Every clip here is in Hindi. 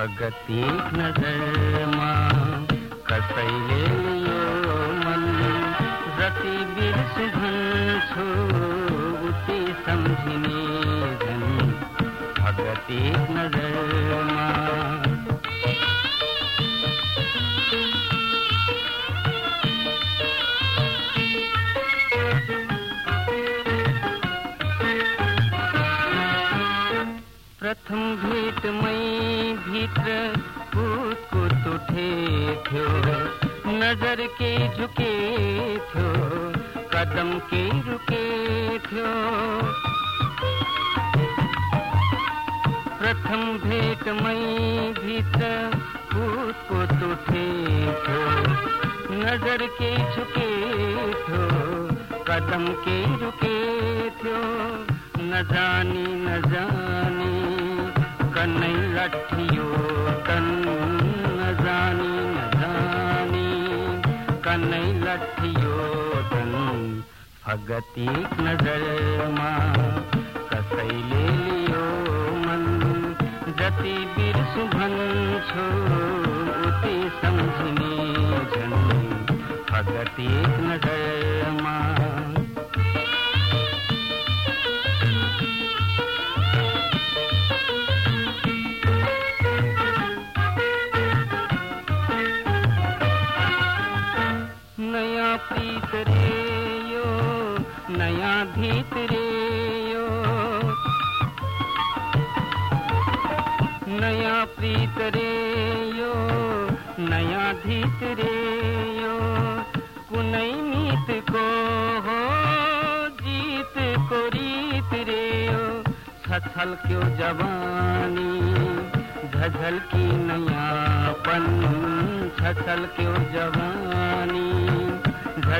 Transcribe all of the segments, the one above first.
फगती नजरमा कसैले लियो मन जति बिर्सु भन्छु उति सम्झिने झन् फगती नजरमा प्रथम भेटमै भित्र कुदकुद उठे थियो नज़र के झुके थियो कदम के रुके थियो प्रथम भेटमै भित्र कुदकुद उठे थियो नज़र के झुके थियो कदम के रुके थियो न जानी न जानी कन्नै लठियो तन न जानी। न कन्नै लठियो तन फगती नजरमा कसैले लियो मन जति बिर्सु भन्छु उति सम्झिने झन् फगती नजरमा प्रीत रे यो, नया भीत रे यो। नया प्रीत रे यो, नया भीत रे यो। कुनै मीत को हो, जीत को रीत रे यो। छछल क्यों जवानी, झझल की नयापन। छछल क्यों जवानी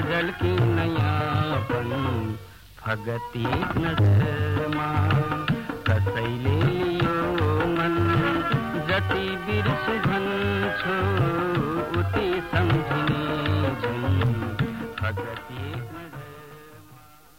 झझल की नयापन फगती नजरमा कसैले